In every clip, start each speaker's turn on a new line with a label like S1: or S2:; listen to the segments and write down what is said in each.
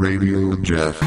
S1: Radio Jeff.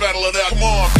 S2: Battle of that. Come on.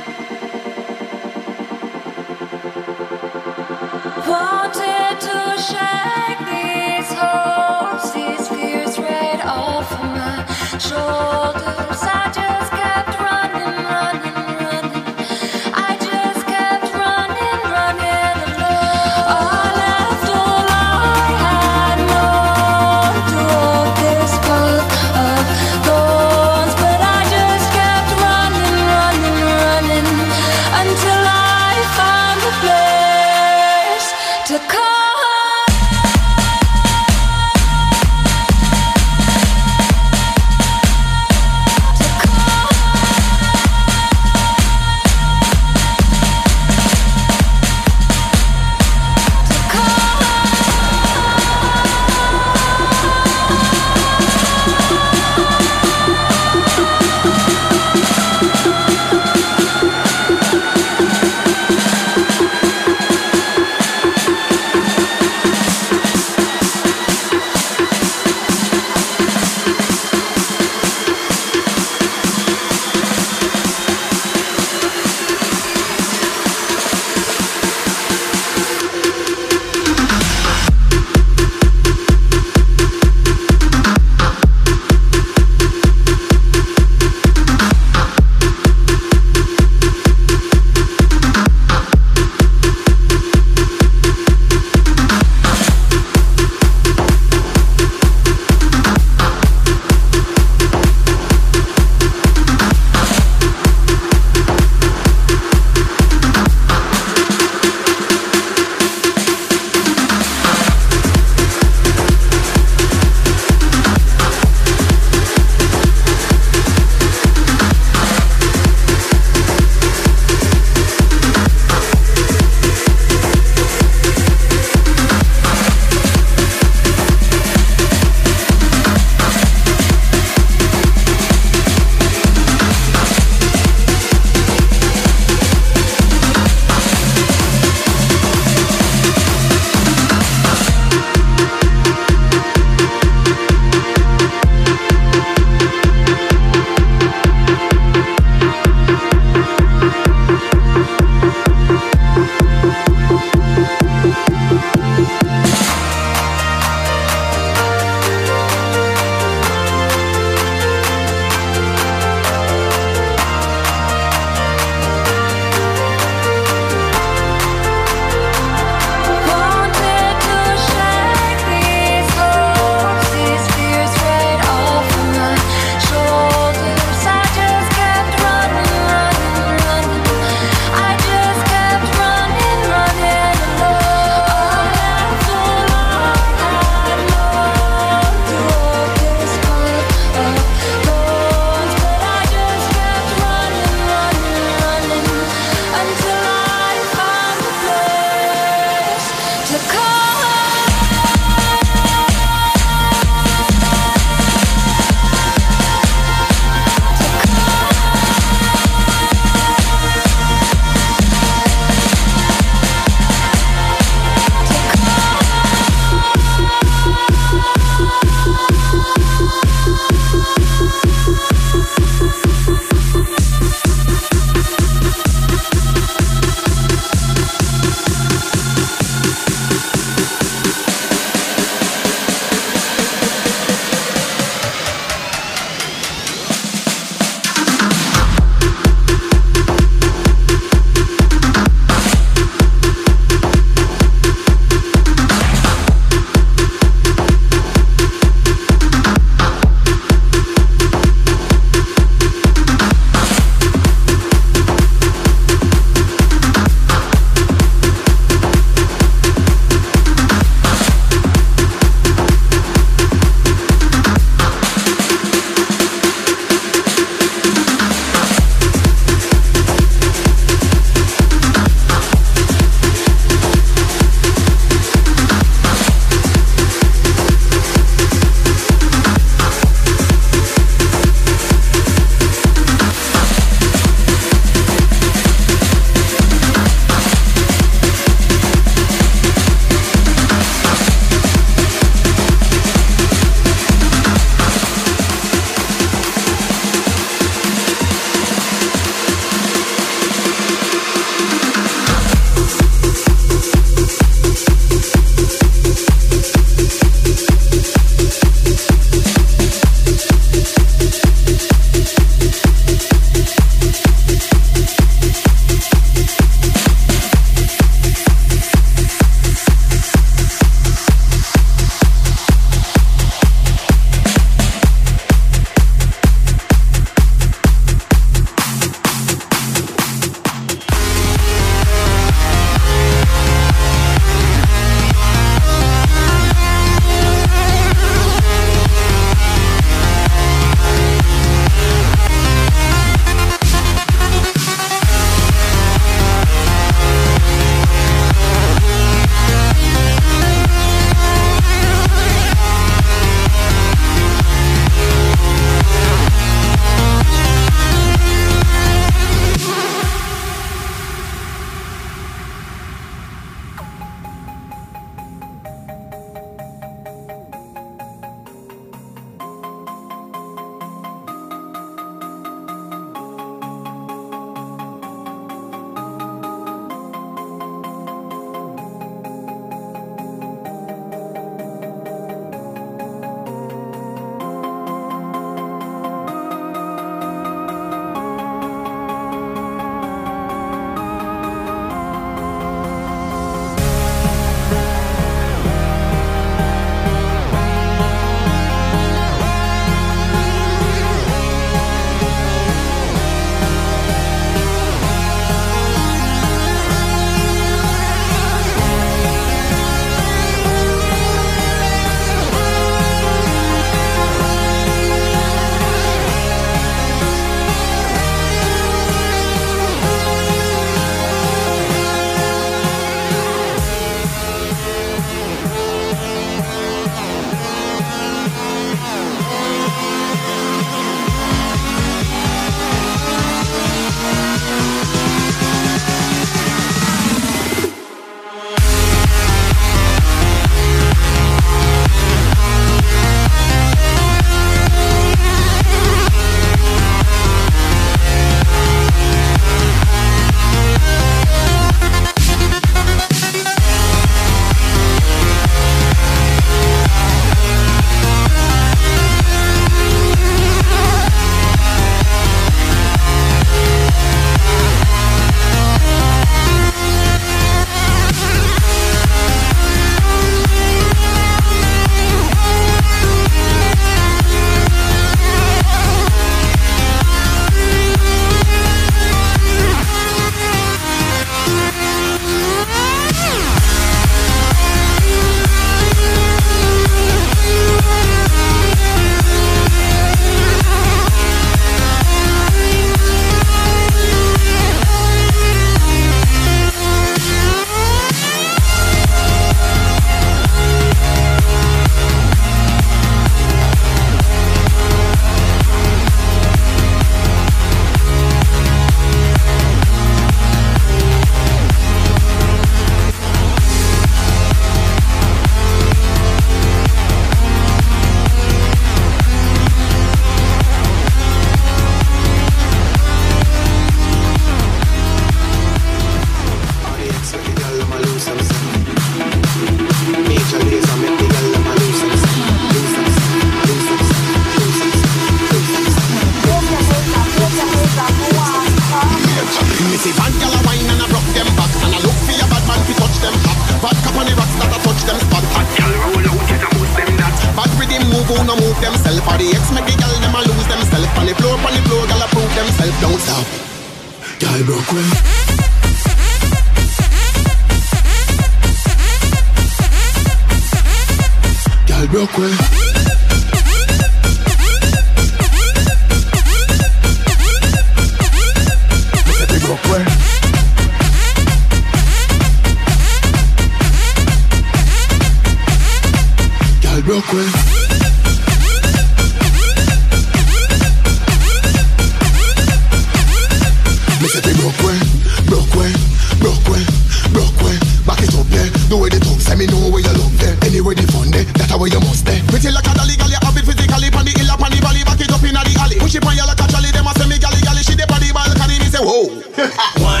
S3: She pon you like a jolly, them a send me galley galley. She dey body balcony, me say whoa.